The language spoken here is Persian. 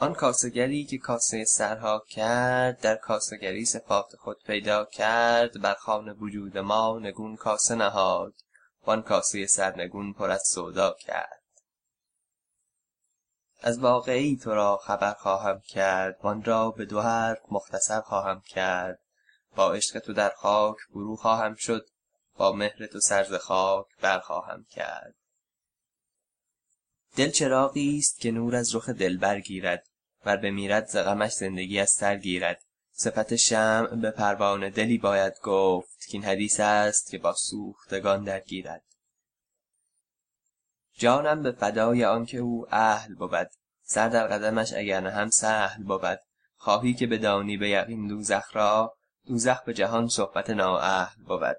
آن کاسگری که کاسه سرها کرد در کاسگری صفات خود پیدا کرد بر خوان وجود ما نگون کاسه نهاد. وان کاسه سرنگون پر از سودا کرد. از واقعه ای تو را خبر خواهم کرد وان را به دو حرف مختصر خواهم کرد. با عشق تو در خاک فرو خواهم شد با مهر تو سر ز خاک برخواهم کرد. دل چراغی است که نور از رخ دلبر گیرد. ور بمیرد ز غمش زندگی از سر گیرد. صفت شمع به پروانه دلی باید گفت کاین حدیث است که با سوختگان درگیرد. جانم به فدای آنکه او اهل بود. سر در قدمش اگر نهم سهل بود. خواهی که بدانی به یقین دوزخ را دوزخ به جهان صحبت نااهل بود.